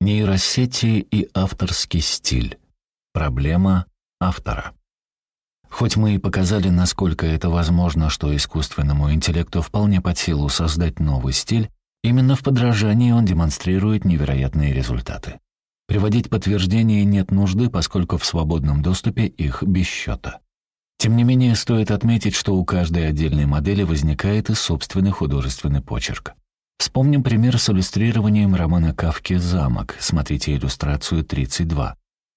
Нейросети и авторский стиль. Проблема автора. Хоть мы и показали, насколько это возможно, что искусственному интеллекту вполне под силу создать новый стиль, именно в подражании он демонстрирует невероятные результаты. Приводить подтверждения нет нужды, поскольку в свободном доступе их без счета. Тем не менее, стоит отметить, что у каждой отдельной модели возникает и собственный художественный почерк. Вспомним пример с иллюстрированием романа Кавки «Замок». Смотрите иллюстрацию 32.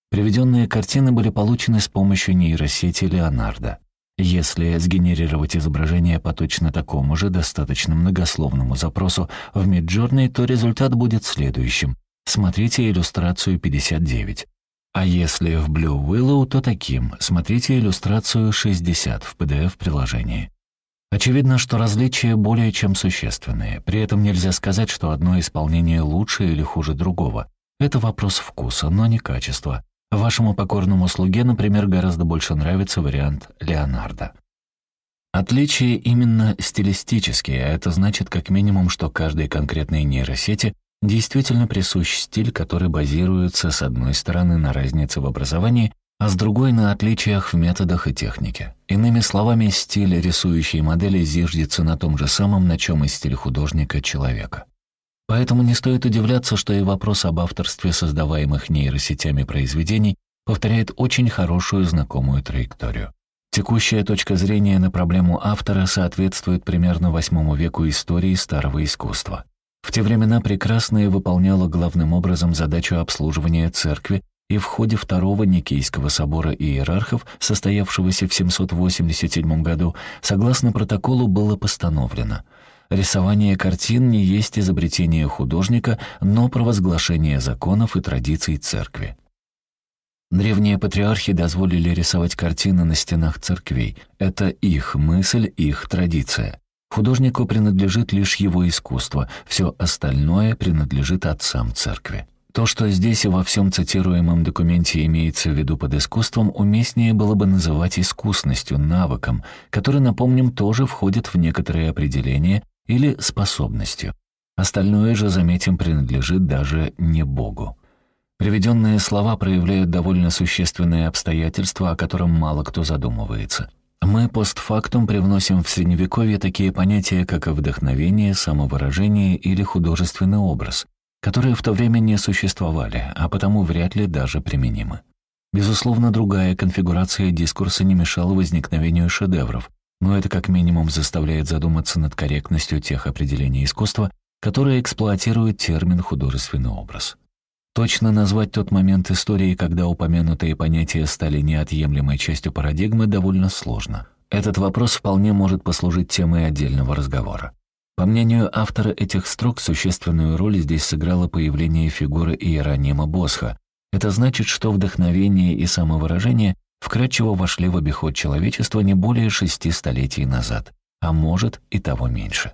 Приведенные картины были получены с помощью нейросети Леонардо. Если сгенерировать изображение по точно такому же достаточно многословному запросу в Midjourney, то результат будет следующим. Смотрите иллюстрацию 59. А если в Blue Willow, то таким. Смотрите иллюстрацию 60 в PDF-приложении. Очевидно, что различия более чем существенные. При этом нельзя сказать, что одно исполнение лучше или хуже другого. Это вопрос вкуса, но не качества. Вашему покорному слуге, например, гораздо больше нравится вариант Леонардо. Отличия именно стилистические, а это значит как минимум, что каждой конкретной нейросети действительно присущ стиль, который базируется с одной стороны на разнице в образовании, а с другой — на отличиях в методах и технике. Иными словами, стиль рисующей модели зиждется на том же самом, на чем и стиль художника-человека. Поэтому не стоит удивляться, что и вопрос об авторстве создаваемых нейросетями произведений повторяет очень хорошую знакомую траекторию. Текущая точка зрения на проблему автора соответствует примерно восьмому веку истории старого искусства. В те времена прекрасное выполняла главным образом задачу обслуживания церкви и в ходе Второго Никейского собора иерархов, состоявшегося в 787 году, согласно протоколу было постановлено «Рисование картин не есть изобретение художника, но провозглашение законов и традиций церкви». Древние патриархи дозволили рисовать картины на стенах церквей. Это их мысль, их традиция. Художнику принадлежит лишь его искусство, все остальное принадлежит отцам церкви. То, что здесь и во всем цитируемом документе имеется в виду под искусством, уместнее было бы называть искусностью, навыком, который, напомним, тоже входит в некоторые определения или способностью. Остальное же, заметим, принадлежит даже не Богу. Приведенные слова проявляют довольно существенные обстоятельства, о котором мало кто задумывается. Мы постфактум привносим в Средневековье такие понятия, как вдохновение, самовыражение или художественный образ, которые в то время не существовали, а потому вряд ли даже применимы. Безусловно, другая конфигурация дискурса не мешала возникновению шедевров, но это как минимум заставляет задуматься над корректностью тех определений искусства, которые эксплуатируют термин «художественный образ». Точно назвать тот момент истории, когда упомянутые понятия стали неотъемлемой частью парадигмы, довольно сложно. Этот вопрос вполне может послужить темой отдельного разговора. По мнению автора этих строк, существенную роль здесь сыграло появление фигуры Иеронима Босха. Это значит, что вдохновение и самовыражение вкратчиво вошли в обиход человечества не более шести столетий назад, а может и того меньше.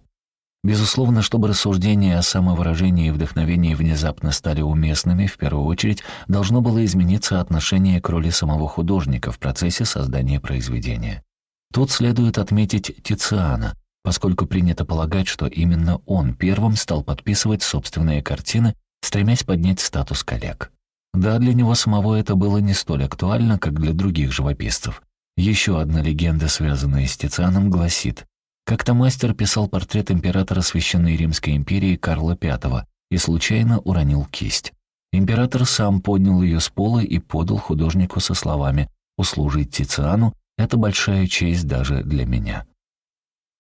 Безусловно, чтобы рассуждения о самовыражении и вдохновении внезапно стали уместными, в первую очередь должно было измениться отношение к роли самого художника в процессе создания произведения. Тут следует отметить Тициана, поскольку принято полагать, что именно он первым стал подписывать собственные картины, стремясь поднять статус коллег. Да, для него самого это было не столь актуально, как для других живописцев. Еще одна легенда, связанная с Тицианом, гласит, как-то мастер писал портрет императора Священной Римской империи Карла V и случайно уронил кисть. Император сам поднял ее с пола и подал художнику со словами «Услужить Тициану — это большая честь даже для меня».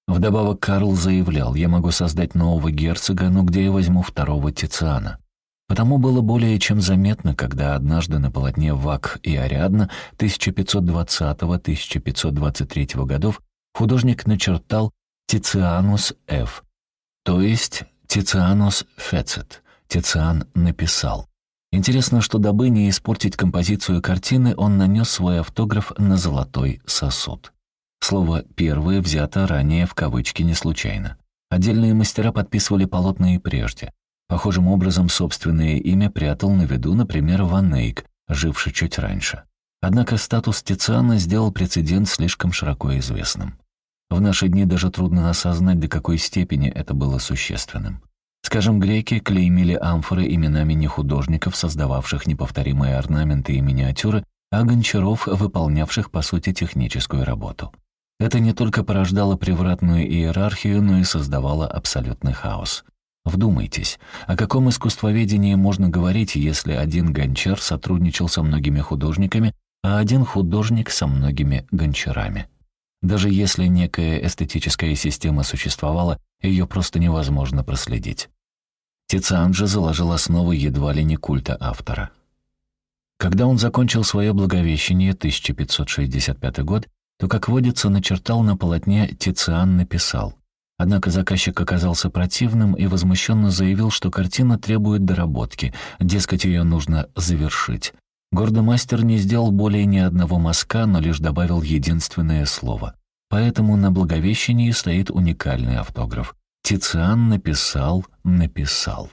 Вдобавок Карл заявлял, я могу создать нового герцога, но где я возьму второго Тициана? Потому было более чем заметно, когда однажды на полотне «Вак и Ариадна» 1520-1523 годов художник начертал «Тицианус Ф», то есть «Тицианус Фецет», Тициан написал. Интересно, что дабы не испортить композицию картины, он нанес свой автограф на золотой сосуд. Слово «первое» взято ранее в кавычки не случайно. Отдельные мастера подписывали полотна и прежде. Похожим образом собственное имя прятал на виду, например, Ван Эйк, живший чуть раньше. Однако статус Тициана сделал прецедент слишком широко известным. В наши дни даже трудно осознать, до какой степени это было существенным. Скажем, греки клеймили амфоры именами не художников, создававших неповторимые орнаменты и миниатюры, а гончаров, выполнявших, по сути, техническую работу. Это не только порождало превратную иерархию, но и создавало абсолютный хаос. Вдумайтесь, о каком искусствоведении можно говорить, если один гончар сотрудничал со многими художниками, а один художник со многими гончарами? Даже если некая эстетическая система существовала, ее просто невозможно проследить. Тициан же заложил основы едва ли не культа автора. Когда он закончил свое благовещение, 1565 год, то, как водится, начертал на полотне Тициан написал. Однако заказчик оказался противным и возмущенно заявил, что картина требует доработки, дескать, ее нужно завершить. Гордый мастер не сделал более ни одного мазка, но лишь добавил единственное слово. Поэтому на Благовещении стоит уникальный автограф. Тициан написал, написал.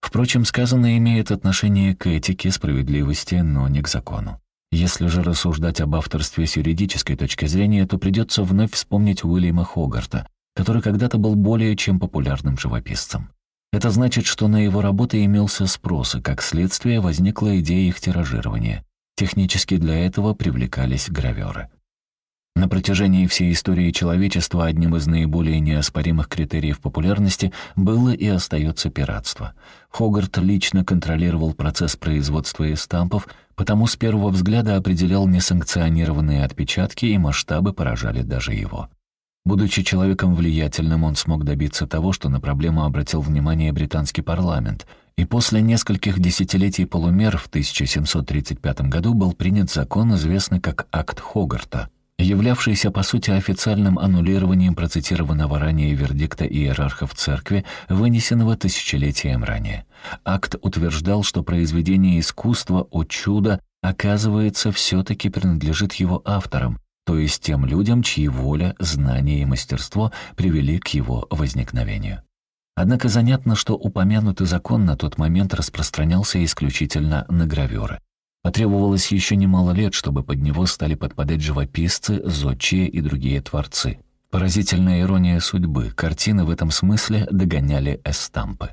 Впрочем, сказанное имеет отношение к этике, справедливости, но не к закону. Если же рассуждать об авторстве с юридической точки зрения, то придется вновь вспомнить Уильяма Хогарта, который когда-то был более чем популярным живописцем. Это значит, что на его работы имелся спрос, и как следствие возникла идея их тиражирования. Технически для этого привлекались граверы. На протяжении всей истории человечества одним из наиболее неоспоримых критериев популярности было и остается пиратство. Хогарт лично контролировал процесс производства эстампов, потому с первого взгляда определял несанкционированные отпечатки, и масштабы поражали даже его. Будучи человеком влиятельным, он смог добиться того, что на проблему обратил внимание британский парламент, и после нескольких десятилетий полумер в 1735 году был принят закон, известный как «Акт Хогарта», являвшийся по сути официальным аннулированием процитированного ранее вердикта иерархов церкви, вынесенного тысячелетием ранее. Акт утверждал, что произведение искусства «О чудо» оказывается все-таки принадлежит его авторам, то есть тем людям, чьи воля, знание и мастерство привели к его возникновению. Однако занятно, что упомянутый закон на тот момент распространялся исключительно на гравюры. Потребовалось еще немало лет, чтобы под него стали подпадать живописцы, зодчие и другие творцы. Поразительная ирония судьбы, картины в этом смысле догоняли эстампы.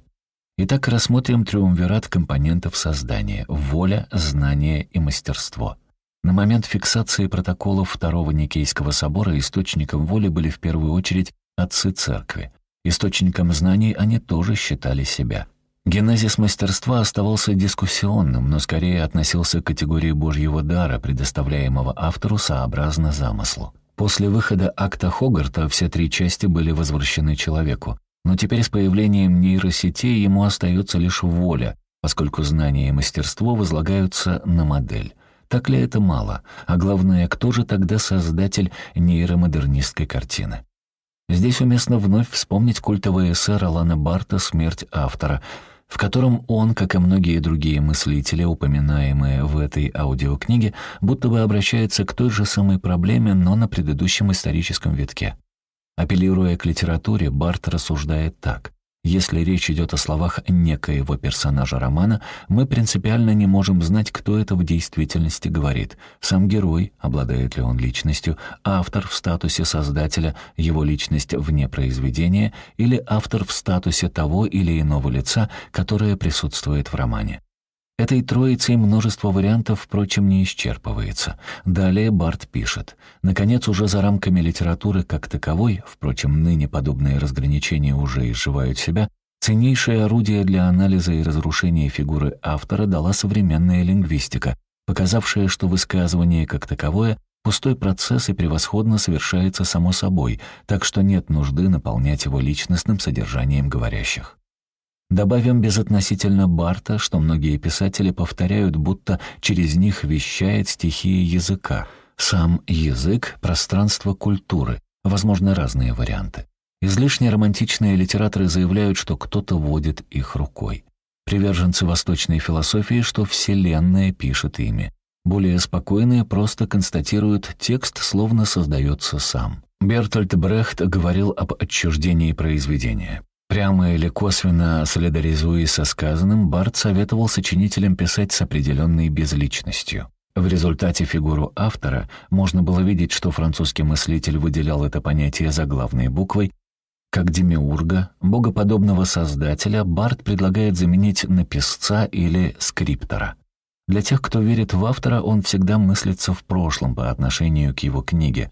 Итак, рассмотрим триумвират компонентов создания – воля, знание и мастерство. На момент фиксации протоколов Второго Никейского собора источником воли были в первую очередь отцы церкви. Источником знаний они тоже считали себя – Генезис мастерства оставался дискуссионным, но скорее относился к категории Божьего дара, предоставляемого автору сообразно замыслу. После выхода акта Хогарта все три части были возвращены человеку, но теперь с появлением нейросетей ему остается лишь воля, поскольку знания и мастерство возлагаются на модель. Так ли это мало? А главное, кто же тогда создатель нейромодернистской картины? Здесь уместно вновь вспомнить культовый эссе Ролана Барта «Смерть автора», в котором он, как и многие другие мыслители, упоминаемые в этой аудиокниге, будто бы обращается к той же самой проблеме, но на предыдущем историческом витке. Апеллируя к литературе, Барт рассуждает так. Если речь идет о словах некоего персонажа романа, мы принципиально не можем знать, кто это в действительности говорит. Сам герой, обладает ли он личностью, автор в статусе создателя, его личность вне произведения, или автор в статусе того или иного лица, которое присутствует в романе. Этой троицей множество вариантов, впрочем, не исчерпывается. Далее Барт пишет. Наконец, уже за рамками литературы как таковой, впрочем, ныне подобные разграничения уже изживают себя, ценнейшее орудие для анализа и разрушения фигуры автора дала современная лингвистика, показавшая, что высказывание как таковое Пустой процесс и превосходно совершается само собой, так что нет нужды наполнять его личностным содержанием говорящих. Добавим безотносительно Барта, что многие писатели повторяют, будто через них вещает стихия языка. Сам язык — пространство культуры, возможно, разные варианты. Излишне романтичные литераторы заявляют, что кто-то водит их рукой. Приверженцы восточной философии, что Вселенная пишет ими. Более спокойные просто констатируют, текст словно создается сам. Бертольд Брехт говорил об отчуждении произведения. Прямо или косвенно солидаризуясь со сказанным, Барт советовал сочинителям писать с определенной безличностью. В результате фигуру автора можно было видеть, что французский мыслитель выделял это понятие заглавной буквой, Как демиурга, богоподобного создателя, Барт предлагает заменить на писца или скриптора. Для тех, кто верит в автора, он всегда мыслится в прошлом по отношению к его книге.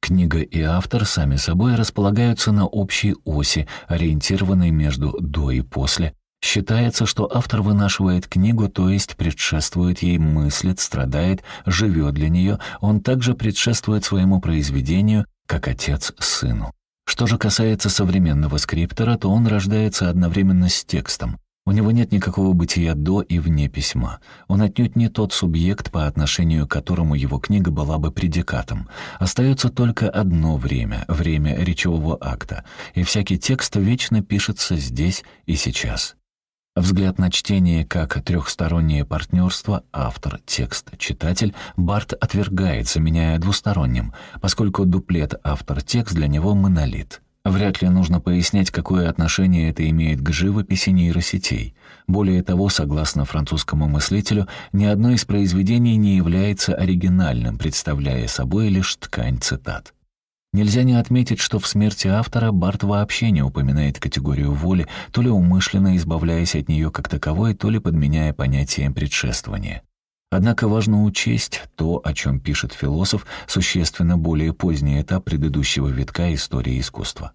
Книга и автор сами собой располагаются на общей оси, ориентированной между «до» и «после». Считается, что автор вынашивает книгу, то есть предшествует ей, мыслит, страдает, живет для нее, он также предшествует своему произведению, как отец сыну. Что же касается современного скриптора, то он рождается одновременно с текстом. У него нет никакого бытия до и вне письма. Он отнюдь не тот субъект, по отношению к которому его книга была бы предикатом. Остается только одно время — время речевого акта, и всякий текст вечно пишется здесь и сейчас. Взгляд на чтение как трехстороннее партнерство автор, текст, читатель Барт отвергает, заменяя двусторонним, поскольку дуплет автор-текст для него монолит. Вряд ли нужно пояснять, какое отношение это имеет к живописи нейросетей. Более того, согласно французскому мыслителю, ни одно из произведений не является оригинальным, представляя собой лишь ткань цитат. Нельзя не отметить, что в смерти автора Барт вообще не упоминает категорию воли, то ли умышленно избавляясь от нее как таковой, то ли подменяя понятием предшествования. Однако важно учесть то, о чем пишет философ, существенно более поздний этап предыдущего витка истории искусства.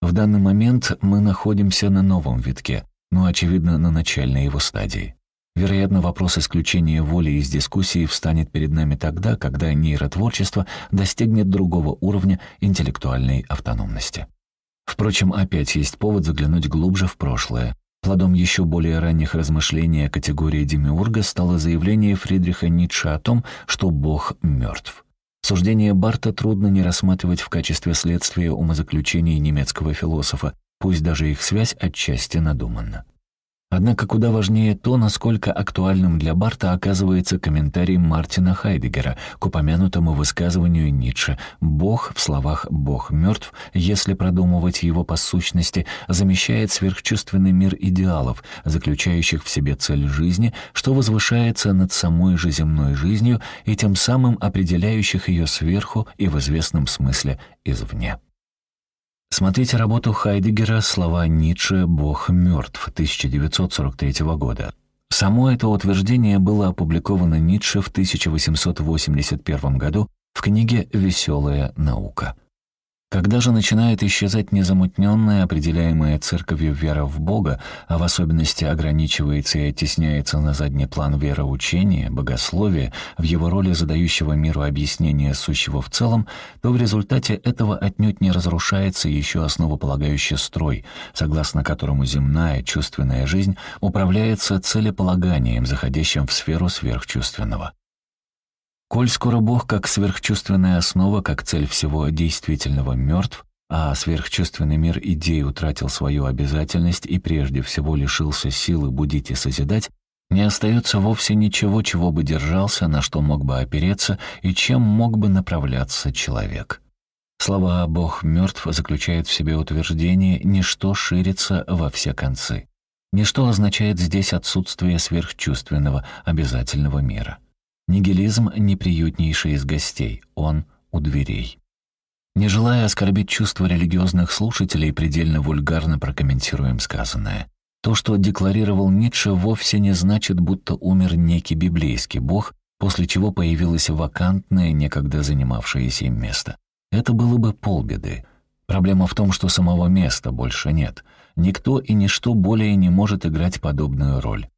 В данный момент мы находимся на новом витке, но, очевидно, на начальной его стадии. Вероятно, вопрос исключения воли из дискуссии встанет перед нами тогда, когда нейротворчество достигнет другого уровня интеллектуальной автономности. Впрочем, опять есть повод заглянуть глубже в прошлое. Плодом еще более ранних размышлений о категории демиурга стало заявление Фридриха Ницше о том, что Бог мертв. Суждение Барта трудно не рассматривать в качестве следствия умозаключений немецкого философа, пусть даже их связь отчасти надуманна. Однако куда важнее то, насколько актуальным для Барта оказывается комментарий Мартина Хайдегера к упомянутому высказыванию Ницше «Бог» в словах «Бог мертв», если продумывать его по сущности, замещает сверхчувственный мир идеалов, заключающих в себе цель жизни, что возвышается над самой же земной жизнью и тем самым определяющих ее сверху и в известном смысле извне. Смотрите работу Хайдегера «Слова Ницше. Бог мертв» 1943 года. Само это утверждение было опубликовано Ницше в 1881 году в книге «Веселая наука». Когда же начинает исчезать незамутненная, определяемая церковью вера в Бога, а в особенности ограничивается и оттесняется на задний план вероучения, богословия, в его роли задающего миру объяснения сущего в целом, то в результате этого отнюдь не разрушается еще основополагающий строй, согласно которому земная чувственная жизнь управляется целеполаганием, заходящим в сферу сверхчувственного. Коль скоро Бог как сверхчувственная основа, как цель всего действительного мертв, а сверхчувственный мир идей утратил свою обязательность и прежде всего лишился силы будить и созидать, не остается вовсе ничего, чего бы держался, на что мог бы опереться и чем мог бы направляться человек. Слова «Бог мертв» заключают в себе утверждение «ничто ширится во все концы». Ничто означает здесь отсутствие сверхчувственного, обязательного мира. Нигилизм — неприютнейший из гостей, он у дверей. Не желая оскорбить чувства религиозных слушателей, предельно вульгарно прокомментируем сказанное. То, что декларировал Ницше, вовсе не значит, будто умер некий библейский бог, после чего появилось вакантное, некогда занимавшееся им место. Это было бы полбеды. Проблема в том, что самого места больше нет. Никто и ничто более не может играть подобную роль.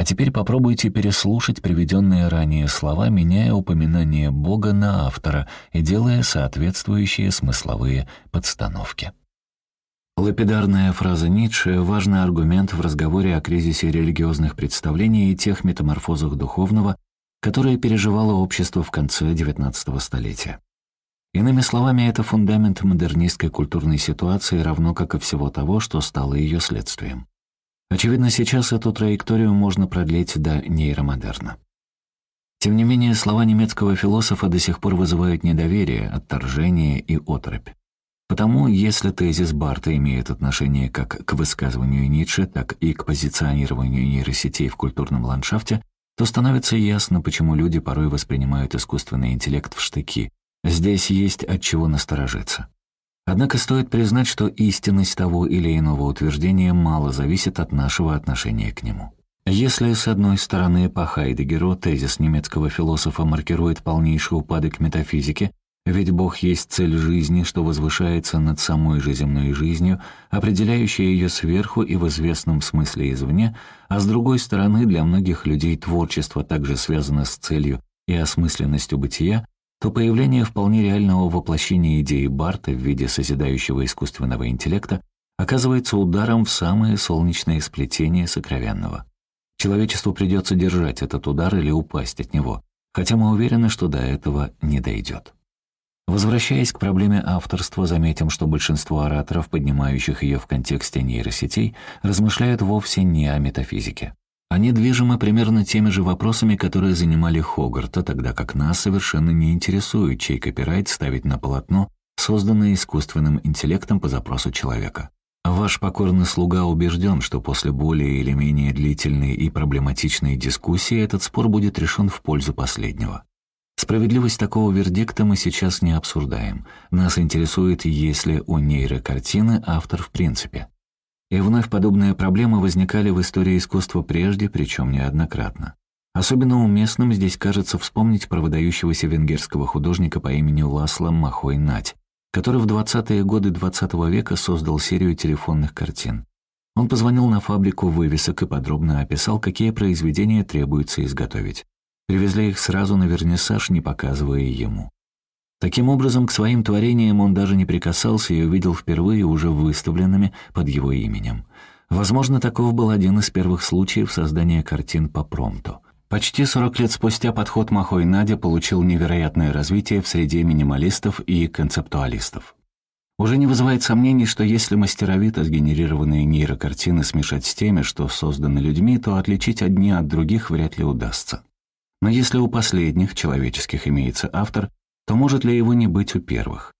А теперь попробуйте переслушать приведенные ранее слова, меняя упоминание Бога на автора и делая соответствующие смысловые подстановки. Лапидарная фраза Ницше — важный аргумент в разговоре о кризисе религиозных представлений и тех метаморфозах духовного, которые переживало общество в конце XIX столетия. Иными словами, это фундамент модернистской культурной ситуации, равно как и всего того, что стало ее следствием. Очевидно, сейчас эту траекторию можно продлить до нейромодерна. Тем не менее, слова немецкого философа до сих пор вызывают недоверие, отторжение и оторопь. Потому, если тезис Барта имеет отношение как к высказыванию Ницше, так и к позиционированию нейросетей в культурном ландшафте, то становится ясно, почему люди порой воспринимают искусственный интеллект в штыки. Здесь есть от чего насторожиться. Однако стоит признать, что истинность того или иного утверждения мало зависит от нашего отношения к нему. Если, с одной стороны, по Хайдегеру тезис немецкого философа маркирует полнейший упадок метафизики, ведь Бог есть цель жизни, что возвышается над самой же земной жизнью, определяющая ее сверху и в известном смысле извне, а с другой стороны, для многих людей творчество также связано с целью и осмысленностью бытия, то появление вполне реального воплощения идеи Барта в виде созидающего искусственного интеллекта оказывается ударом в самое солнечное сплетение сокровенного. Человечеству придется держать этот удар или упасть от него, хотя мы уверены, что до этого не дойдет. Возвращаясь к проблеме авторства, заметим, что большинство ораторов, поднимающих ее в контексте нейросетей, размышляют вовсе не о метафизике. Они движимы примерно теми же вопросами, которые занимали Хогарта, тогда как нас совершенно не интересует, чей копирайт ставить на полотно, созданное искусственным интеллектом по запросу человека. Ваш покорный слуга убежден, что после более или менее длительной и проблематичной дискуссии этот спор будет решен в пользу последнего. Справедливость такого вердикта мы сейчас не обсуждаем. Нас интересует, есть ли у нейрокартины автор в принципе. И вновь подобные проблемы возникали в истории искусства прежде, причем неоднократно. Особенно уместным здесь кажется вспомнить про выдающегося венгерского художника по имени Ласло Махой Нать, который в 20-е годы XX -го века создал серию телефонных картин. Он позвонил на фабрику вывесок и подробно описал, какие произведения требуется изготовить. Привезли их сразу на вернисаж, не показывая ему. Таким образом, к своим творениям он даже не прикасался и увидел впервые уже выставленными под его именем. Возможно, таков был один из первых случаев создания картин по промту. Почти 40 лет спустя подход Махой Надя получил невероятное развитие в среде минималистов и концептуалистов. Уже не вызывает сомнений, что если мастеровито сгенерированные нейрокартины смешать с теми, что созданы людьми, то отличить одни от других вряд ли удастся. Но если у последних, человеческих, имеется автор, то может ли его не быть у первых?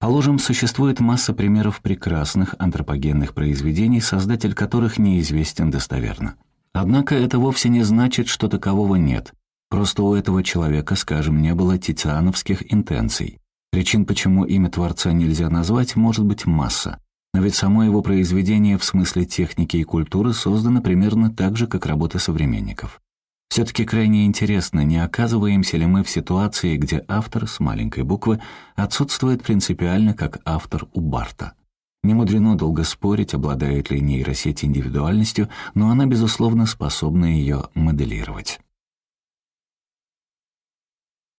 Положим, существует масса примеров прекрасных антропогенных произведений, создатель которых неизвестен достоверно. Однако это вовсе не значит, что такового нет. Просто у этого человека, скажем, не было тициановских интенций. Причин, почему имя Творца нельзя назвать, может быть масса. Но ведь само его произведение в смысле техники и культуры создано примерно так же, как работы современников. Все-таки крайне интересно, не оказываемся ли мы в ситуации, где автор с маленькой буквы отсутствует принципиально как автор у Барта. Не мудрено долго спорить, обладает ли нейросеть индивидуальностью, но она, безусловно, способна ее моделировать.